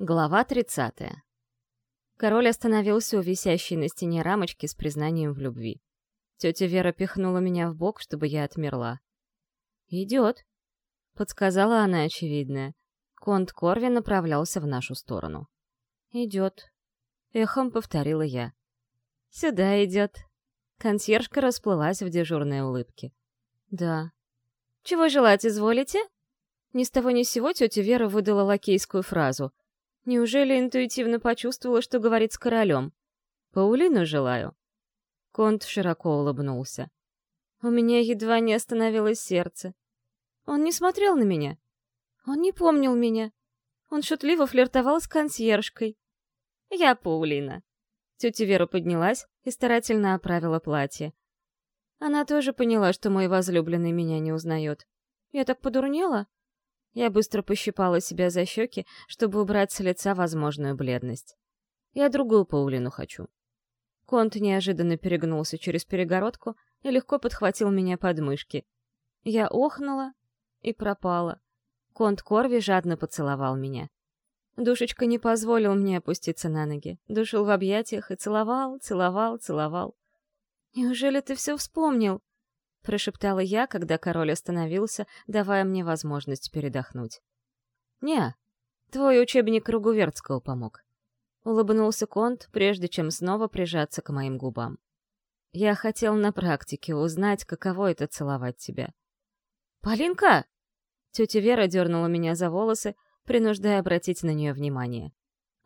Глава 30. Король остановился у висящей на стене рамочки с признанием в любви. Тетя Вера пихнула меня в бок, чтобы я отмерла. «Идет», — подсказала она очевидное. Конт Корви направлялся в нашу сторону. «Идет», — эхом повторила я. «Сюда идет». Консьержка расплылась в дежурной улыбке. «Да». «Чего желать изволите?» Ни с того ни с сего тетя Вера выдала лакейскую фразу — Неужели интуитивно почувствовала, что говорит с королем? «Паулину желаю». Конт широко улыбнулся. У меня едва не остановилось сердце. Он не смотрел на меня. Он не помнил меня. Он шутливо флиртовал с консьержкой. «Я Паулина». Тетя Вера поднялась и старательно оправила платье. Она тоже поняла, что мой возлюбленный меня не узнает. Я так подурнела? Я быстро пощипала себя за щеки, чтобы убрать с лица возможную бледность. Я другую Паулину хочу. Конт неожиданно перегнулся через перегородку и легко подхватил меня под мышки. Я охнула и пропала. Конт Корви жадно поцеловал меня. Душечка не позволил мне опуститься на ноги. Душил в объятиях и целовал, целовал, целовал. «Неужели ты все вспомнил?» Прошептала я, когда король остановился, давая мне возможность передохнуть. «Не, твой учебник Ругувертского помог», — улыбнулся Конт, прежде чем снова прижаться к моим губам. «Я хотел на практике узнать, каково это целовать тебя». «Полинка!» Тетя Вера дернула меня за волосы, принуждая обратить на нее внимание.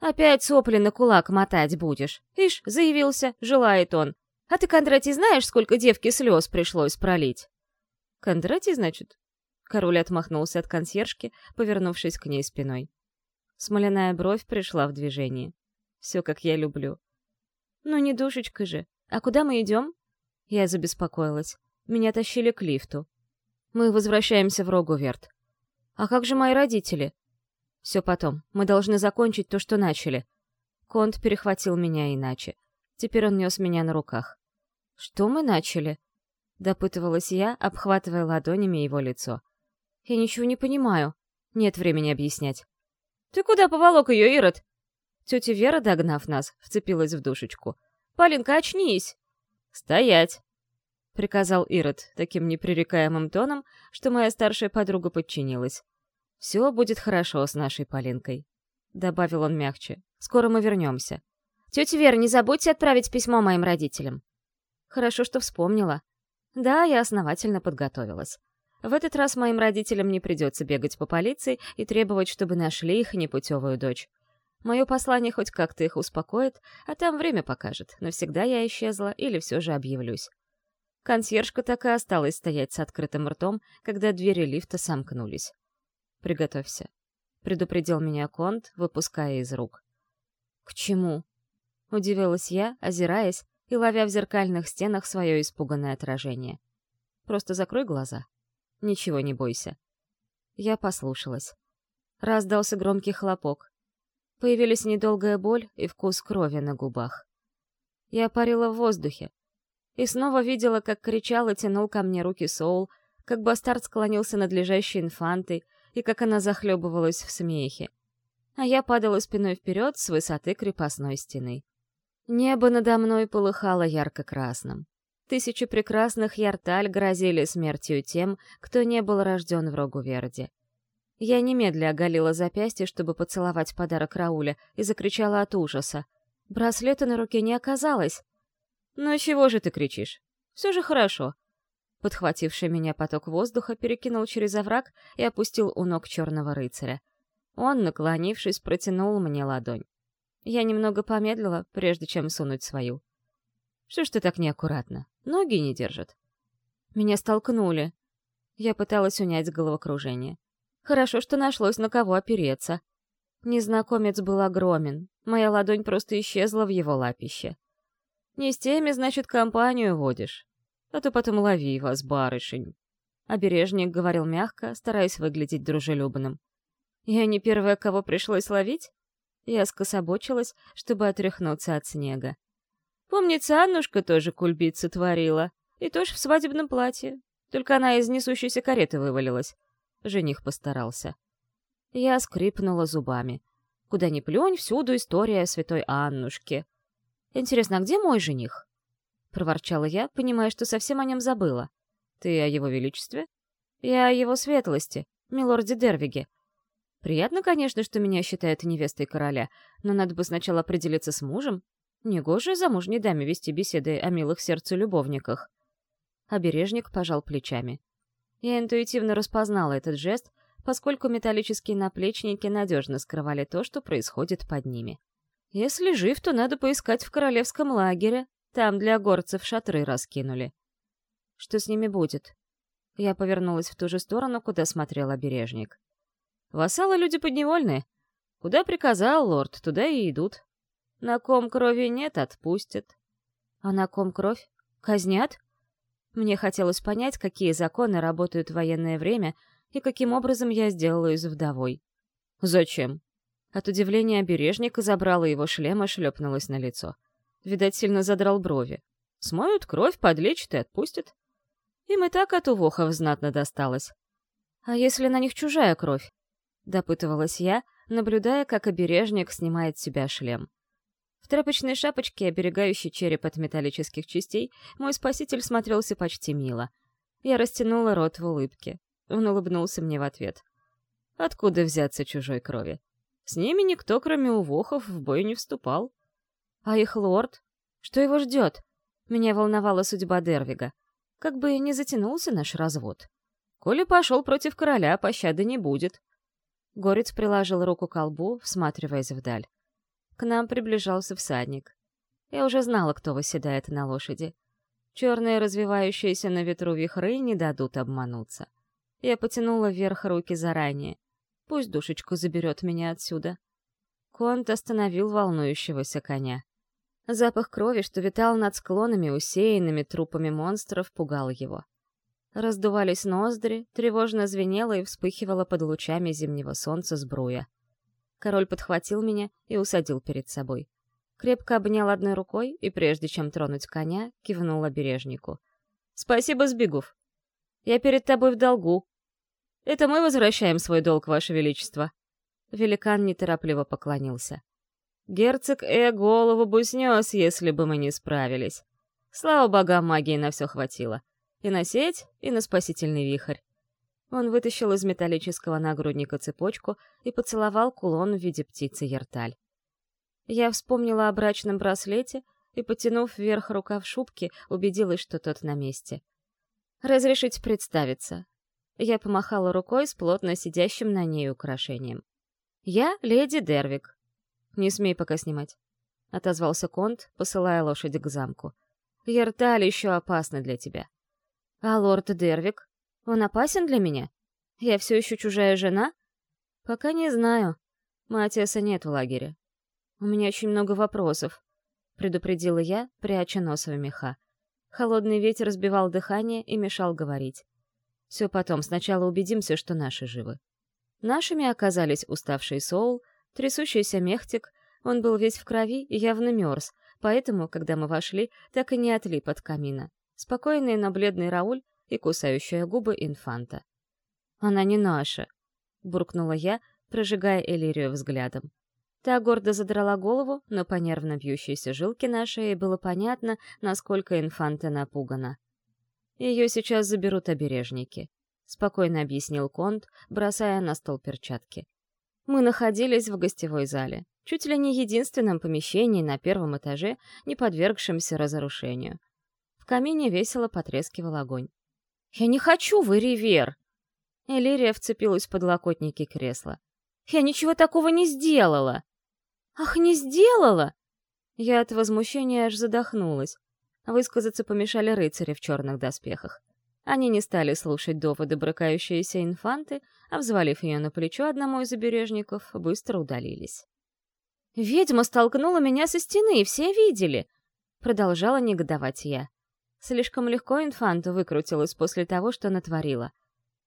«Опять сопли на кулак мотать будешь. Ишь, заявился, желает он. А ты, Кондратий, знаешь, сколько девке слез пришлось пролить?» «Кондратий, значит?» Король отмахнулся от консьержки, повернувшись к ней спиной. Смоляная бровь пришла в движение. Все, как я люблю. «Ну не душечка же. А куда мы идем?» Я забеспокоилась. Меня тащили к лифту. «Мы возвращаемся в Рогуверт». «А как же мои родители?» «Все потом. Мы должны закончить то, что начали». Конт перехватил меня иначе. Теперь он нес меня на руках. «Что мы начали?» — допытывалась я, обхватывая ладонями его лицо. «Я ничего не понимаю. Нет времени объяснять». «Ты куда поволок ее, Ирод?» Тетя Вера, догнав нас, вцепилась в душечку. «Полинка, очнись!» «Стоять!» — приказал Ирод таким непререкаемым тоном, что моя старшая подруга подчинилась. «Все будет хорошо с нашей Полинкой», — добавил он мягче. «Скоро мы вернемся». «Тетя Вера, не забудьте отправить письмо моим родителям». Хорошо, что вспомнила. Да, я основательно подготовилась. В этот раз моим родителям не придется бегать по полиции и требовать, чтобы нашли их непутевую дочь. Мое послание хоть как-то их успокоит, а там время покажет, навсегда я исчезла или все же объявлюсь. Консьержка так и осталась стоять с открытым ртом, когда двери лифта сомкнулись. «Приготовься», — предупредил меня Конт, выпуская из рук. «К чему?» — удивилась я, озираясь, и ловя в зеркальных стенах свое испуганное отражение. «Просто закрой глаза. Ничего не бойся». Я послушалась. Раздался громкий хлопок. Появились недолгая боль и вкус крови на губах. Я парила в воздухе. И снова видела, как кричал и тянул ко мне руки Соул, как бастард склонился над лежащей инфантой, и как она захлебывалась в смехе. А я падала спиной вперед с высоты крепостной стены. Небо надо мной полыхало ярко-красным. Тысячи прекрасных ярталь грозили смертью тем, кто не был рожден в Рогуверде. Я немедля оголила запястье, чтобы поцеловать подарок Рауля, и закричала от ужаса. Браслета на руке не оказалось. «Ну чего же ты кричишь? Все же хорошо». Подхвативший меня поток воздуха перекинул через овраг и опустил у ног черного рыцаря. Он, наклонившись, протянул мне ладонь. Я немного помедлила, прежде чем сунуть свою. Что ж ты так неаккуратно? Ноги не держат. Меня столкнули. Я пыталась унять головокружение. Хорошо, что нашлось на кого опереться. Незнакомец был огромен. Моя ладонь просто исчезла в его лапище. Не с теми, значит, компанию водишь. А то потом лови вас, барышень. Обережник говорил мягко, стараясь выглядеть дружелюбным. Я не первая, кого пришлось ловить? Я скособочилась, чтобы отряхнуться от снега. Помнится, Аннушка тоже кульбицу творила. И тоже в свадебном платье. Только она из несущейся кареты вывалилась. Жених постарался. Я скрипнула зубами. Куда ни плюнь, всюду история святой Аннушки. Интересно, а где мой жених? Проворчала я, понимая, что совсем о нем забыла. Ты о его величестве? Я о его светлости, милорде Дервиге. Приятно, конечно, что меня считают невестой короля, но надо бы сначала определиться с мужем. Негоже замужней даме вести беседы о милых сердцу любовниках. Обережник пожал плечами. Я интуитивно распознала этот жест, поскольку металлические наплечники надежно скрывали то, что происходит под ними. Если жив, то надо поискать в королевском лагере. Там для горцев шатры раскинули. Что с ними будет? Я повернулась в ту же сторону, куда смотрел обережник. Вассалы люди подневольные. Куда приказал лорд, туда и идут. На ком крови нет, отпустят. А на ком кровь? Казнят? Мне хотелось понять, какие законы работают в военное время и каким образом я сделаюсь вдовой. Зачем? От удивления обережника забрала его шлем и шлепнулась на лицо. Видать, сильно задрал брови. Смоют кровь, подлечат и отпустят. Им и так от увохов знатно досталось. А если на них чужая кровь? Допытывалась я, наблюдая, как обережник снимает с себя шлем. В тряпочной шапочке, оберегающей череп от металлических частей, мой спаситель смотрелся почти мило. Я растянула рот в улыбке. Он улыбнулся мне в ответ. Откуда взяться чужой крови? С ними никто, кроме увохов, в бой не вступал. А их лорд? Что его ждет? Меня волновала судьба Дервига. Как бы не затянулся наш развод. Коли пошел против короля, пощады не будет. Горец приложил руку к колбу, всматриваясь вдаль. К нам приближался всадник. Я уже знала, кто восседает на лошади. Черные, развивающиеся на ветру вихры, не дадут обмануться. Я потянула вверх руки заранее. Пусть душечку заберет меня отсюда. Конт остановил волнующегося коня. Запах крови, что витал над склонами, усеянными трупами монстров, пугал его. Раздувались ноздри, тревожно звенело и вспыхивало под лучами зимнего солнца сбруя. Король подхватил меня и усадил перед собой. Крепко обнял одной рукой и, прежде чем тронуть коня, кивнул обережнику. «Спасибо, Сбегув. Я перед тобой в долгу. Это мы возвращаем свой долг, Ваше Величество». Великан неторопливо поклонился. «Герцог Э голову бы снес, если бы мы не справились. Слава богам, магии на все хватило. И на сеть, и на спасительный вихрь. Он вытащил из металлического нагрудника цепочку и поцеловал кулон в виде птицы Ярталь. Я вспомнила о брачном браслете и, потянув вверх рукав шубки, убедилась, что тот на месте. «Разрешите представиться». Я помахала рукой с плотно сидящим на ней украшением. «Я леди Дервик». «Не смей пока снимать», — отозвался Конт, посылая лошадь к замку. «Ярталь еще опасна для тебя». А лорд Дервик? Он опасен для меня? Я все еще чужая жена? Пока не знаю. Матиаса нет в лагере. У меня очень много вопросов, предупредила я, пряча нос в меха. Холодный ветер сбивал дыхание и мешал говорить. Все потом, сначала убедимся, что наши живы. Нашими оказались уставший Соул, трясущийся мехтик, он был весь в крови и явно мерз, поэтому, когда мы вошли, так и не отлип от камина спокойный, но бледный Рауль и кусающая губы инфанта. «Она не наша», — буркнула я, прожигая Элирию взглядом. Та гордо задрала голову, но по нервно бьющейся жилке на шее было понятно, насколько инфанта напугана. «Ее сейчас заберут обережники», — спокойно объяснил Конт, бросая на стол перчатки. Мы находились в гостевой зале, чуть ли не единственном помещении на первом этаже, не подвергшемся разрушению камине весело потрескивал огонь. «Я не хочу в Иривер!» Элирия вцепилась в подлокотники кресла. «Я ничего такого не сделала!» «Ах, не сделала!» Я от возмущения аж задохнулась. Высказаться помешали рыцари в черных доспехах. Они не стали слушать доводы брыкающиеся инфанты, а, взвалив ее на плечо одному из обережников, быстро удалились. «Ведьма столкнула меня со стены, и все видели!» Продолжала негодовать я. Слишком легко инфанта выкрутилась после того, что натворила.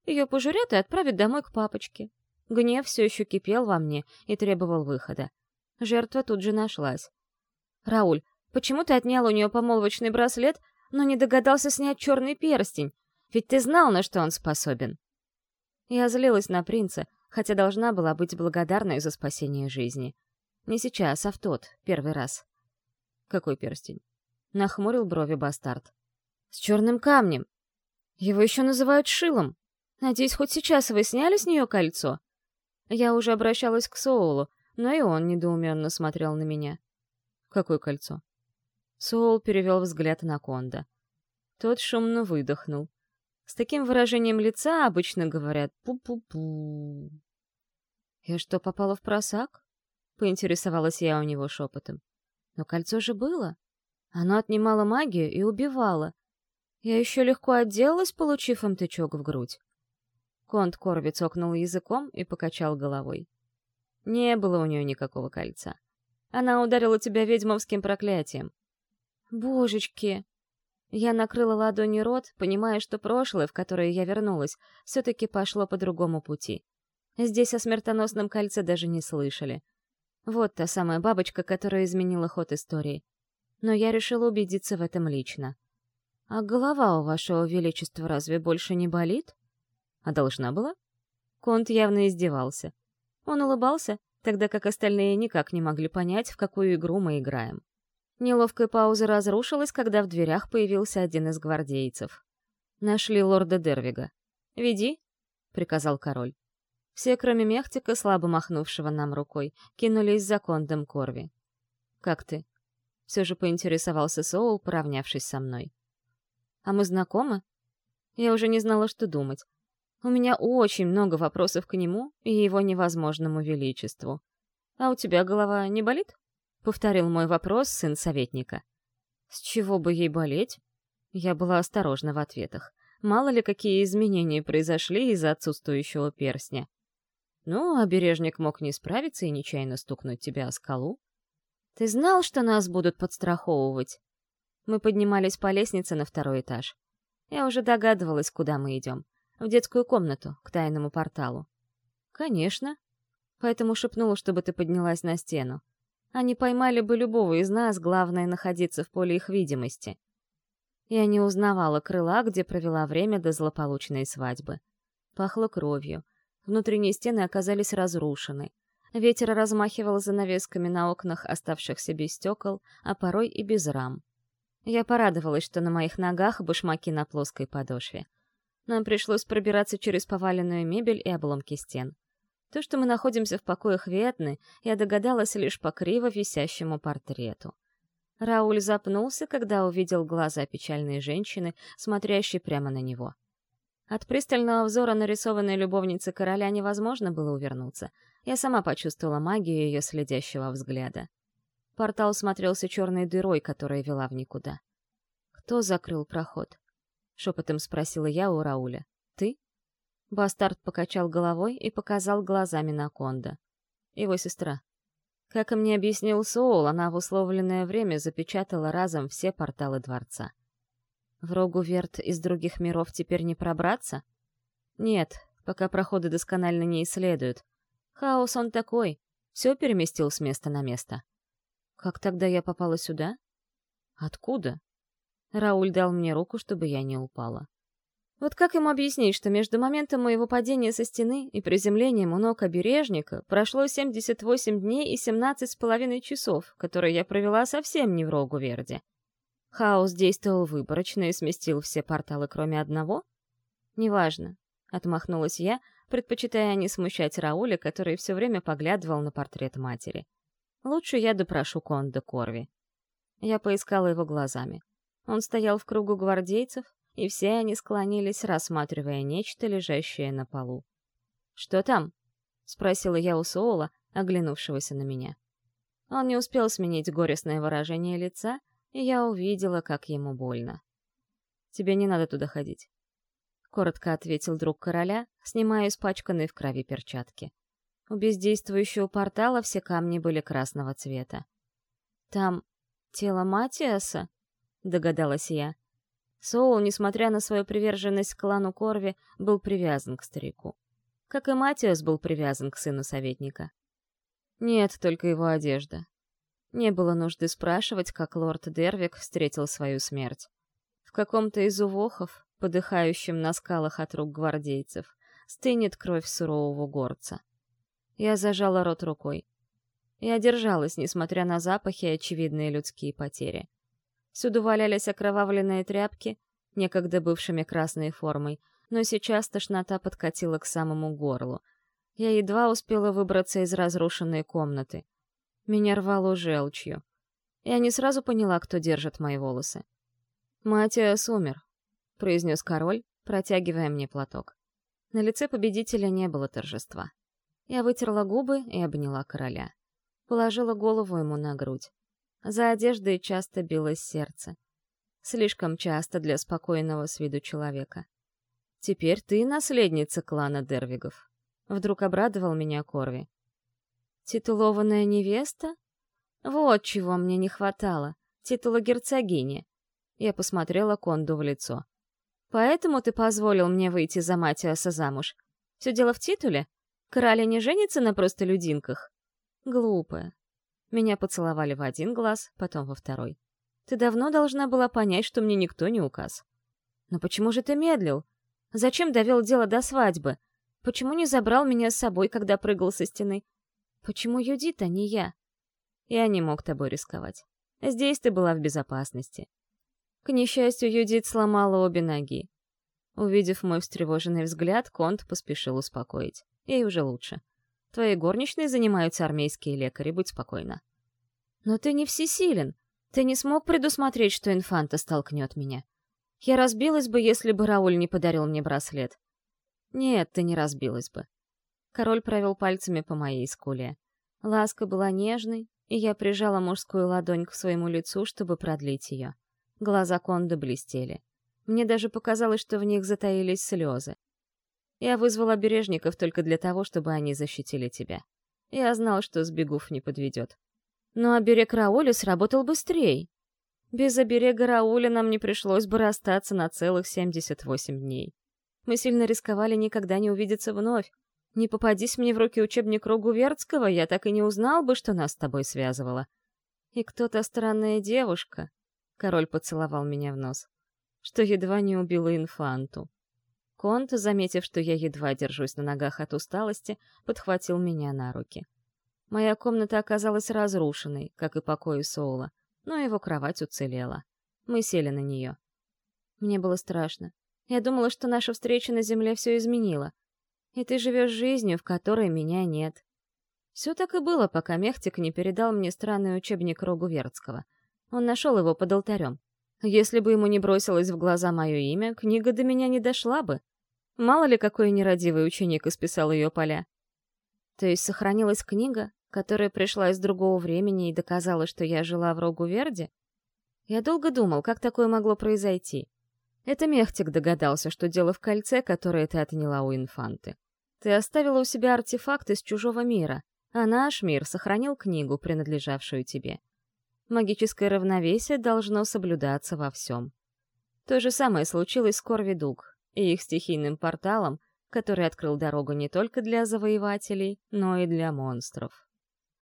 Ее пожурят и отправят домой к папочке. Гнев все еще кипел во мне и требовал выхода. Жертва тут же нашлась. «Рауль, почему ты отнял у нее помолвочный браслет, но не догадался снять черный перстень? Ведь ты знал, на что он способен». Я злилась на принца, хотя должна была быть благодарной за спасение жизни. Не сейчас, а в тот, первый раз. Какой перстень? Нахмурил брови бастард. С черным камнем. Его еще называют шилом. Надеюсь, хоть сейчас вы сняли с нее кольцо? Я уже обращалась к Соулу, но и он недоуменно смотрел на меня. Какое кольцо? Соул перевел взгляд на Конда. Тот шумно выдохнул. С таким выражением лица обычно говорят «пу-пу-пу». «Я что, попала в просак?» — поинтересовалась я у него шепотом. «Но кольцо же было. Оно отнимало магию и убивало. Я еще легко отделалась, получив им тычок в грудь». Конт Корви цокнул языком и покачал головой. Не было у нее никакого кольца. Она ударила тебя ведьмовским проклятием. Божечки! Я накрыла ладонью рот, понимая, что прошлое, в которое я вернулась, все-таки пошло по другому пути. Здесь о смертоносном кольце даже не слышали. Вот та самая бабочка, которая изменила ход истории. Но я решила убедиться в этом лично. «А голова у вашего величества разве больше не болит?» «А должна была?» Конт явно издевался. Он улыбался, тогда как остальные никак не могли понять, в какую игру мы играем. Неловкая пауза разрушилась, когда в дверях появился один из гвардейцев. Нашли лорда Дервига. «Веди», — приказал король. Все, кроме Мехтика, слабо махнувшего нам рукой, кинулись за кондом Корви. «Как ты?» — все же поинтересовался Соул, поравнявшись со мной. «А мы знакомы?» Я уже не знала, что думать. У меня очень много вопросов к нему и его невозможному величеству. «А у тебя голова не болит?» — повторил мой вопрос сын советника. «С чего бы ей болеть?» Я была осторожна в ответах. Мало ли, какие изменения произошли из-за отсутствующего перстня. Ну, обережник мог не справиться и нечаянно стукнуть тебя о скалу. «Ты знал, что нас будут подстраховывать?» Мы поднимались по лестнице на второй этаж. Я уже догадывалась, куда мы идем. В детскую комнату, к тайному порталу. «Конечно». Поэтому шепнула, чтобы ты поднялась на стену. Они поймали бы любого из нас, главное — находиться в поле их видимости. Я не узнавала крыла, где провела время до злополучной свадьбы. Пахло кровью. Внутренние стены оказались разрушены. Ветер размахивал занавесками на окнах, оставшихся без стекол, а порой и без рам. Я порадовалась, что на моих ногах башмаки на плоской подошве. Нам пришлось пробираться через поваленную мебель и обломки стен. То, что мы находимся в покоях Ветны, я догадалась лишь по криво висящему портрету. Рауль запнулся, когда увидел глаза печальной женщины, смотрящей прямо на него. От пристального взора нарисованной любовницы короля невозможно было увернуться. Я сама почувствовала магию ее следящего взгляда. Портал смотрелся черной дырой, которая вела в никуда. «Кто закрыл проход?» — шепотом спросила я у Рауля. «Ты?» Бастард покачал головой и показал глазами на Конда. Его сестра. Как и мне объяснил Соул, она в условленное время запечатала разом все порталы дворца. В Рогу Верт из других миров теперь не пробраться? Нет, пока проходы досконально не исследуют. Хаос он такой, все переместил с места на место. Как тогда я попала сюда? Откуда? Рауль дал мне руку, чтобы я не упала. Вот как ему объяснить, что между моментом моего падения со стены и приземлением у ног обережника прошло 78 дней и 17 с половиной часов, которые я провела совсем не в Рогу Верди? Хаос действовал выборочно и сместил все порталы, кроме одного? Неважно, — отмахнулась я, предпочитая не смущать Рауля, который все время поглядывал на портрет матери. Лучше я допрошу Конда Корви. Я поискала его глазами. Он стоял в кругу гвардейцев, и все они склонились, рассматривая нечто, лежащее на полу. «Что там?» — спросила я у Соула, оглянувшегося на меня. Он не успел сменить горестное выражение лица, и я увидела, как ему больно. «Тебе не надо туда ходить», — коротко ответил друг короля, снимая испачканные в крови перчатки. У бездействующего портала все камни были красного цвета. «Там тело Матиаса?» — догадалась я. Соул, несмотря на свою приверженность к клану Корви, был привязан к старику. Как и Матиас был привязан к сыну советника. Нет, только его одежда. Не было нужды спрашивать, как лорд Дервик встретил свою смерть. В каком-то из увохов, подыхающем на скалах от рук гвардейцев, стынет кровь сурового горца. Я зажала рот рукой. Я держалась, несмотря на запахи и очевидные людские потери. Всюду валялись окровавленные тряпки, некогда бывшими красной формой, но сейчас тошнота подкатила к самому горлу. Я едва успела выбраться из разрушенной комнаты. Меня рвало желчью. Я не сразу поняла, кто держит мои волосы. «Матиас умер», — произнес король, протягивая мне платок. На лице победителя не было торжества. Я вытерла губы и обняла короля. Положила голову ему на грудь. За одеждой часто билось сердце. Слишком часто для спокойного с виду человека. «Теперь ты наследница клана Дервигов», — вдруг обрадовал меня Корви. «Титулованная невеста? Вот чего мне не хватало. Титула герцогини». Я посмотрела Конду в лицо. «Поэтому ты позволил мне выйти за Матиаса замуж? Все дело в титуле? Короли не женятся на простолюдинках?» Глупая. Меня поцеловали в один глаз, потом во второй. Ты давно должна была понять, что мне никто не указ. Но почему же ты медлил? Зачем довел дело до свадьбы? Почему не забрал меня с собой, когда прыгал со стены? Почему Юдит, а не я? Я не мог тобой рисковать. Здесь ты была в безопасности. К несчастью, Юдит сломала обе ноги. Увидев мой встревоженный взгляд, Конт поспешил успокоить. Ей уже лучше. Твои горничные занимаются армейские лекари, будь спокойна. Но ты не всесилен. Ты не смог предусмотреть, что инфанта столкнет меня. Я разбилась бы, если бы Рауль не подарил мне браслет. Нет, ты не разбилась бы. Король провел пальцами по моей скуле. Ласка была нежной, и я прижала мужскую ладонь к своему лицу, чтобы продлить ее. Глаза Конда блестели. Мне даже показалось, что в них затаились слезы. Я вызвал обережников только для того, чтобы они защитили тебя. Я знал, что Сбегув не подведет. Но оберег Рауля сработал быстрее. Без оберега Рауля нам не пришлось бы расстаться на целых 78 дней. Мы сильно рисковали никогда не увидеться вновь. Не попадись мне в руки учебник Рогу я так и не узнал бы, что нас с тобой связывало. И кто-то странная девушка, — король поцеловал меня в нос, — что едва не убила инфанту. Конт, заметив, что я едва держусь на ногах от усталости, подхватил меня на руки. Моя комната оказалась разрушенной, как и покои Соула, но его кровать уцелела. Мы сели на нее. Мне было страшно. Я думала, что наша встреча на земле все изменила. И ты живешь жизнью, в которой меня нет. Все так и было, пока Мехтик не передал мне странный учебник Рогу Вертского. Он нашел его под алтарем. Если бы ему не бросилось в глаза мое имя, книга до меня не дошла бы. Мало ли какой нерадивый ученик исписал ее поля. То есть сохранилась книга, которая пришла из другого времени и доказала, что я жила в Рогу Верди? Я долго думал, как такое могло произойти. Это Мехтик догадался, что дело в кольце, которое ты отняла у инфанты. Ты оставила у себя артефакт из чужого мира, а наш мир сохранил книгу, принадлежавшую тебе. Магическое равновесие должно соблюдаться во всем. То же самое случилось с Корвидуг, и их стихийным порталом, который открыл дорогу не только для завоевателей, но и для монстров.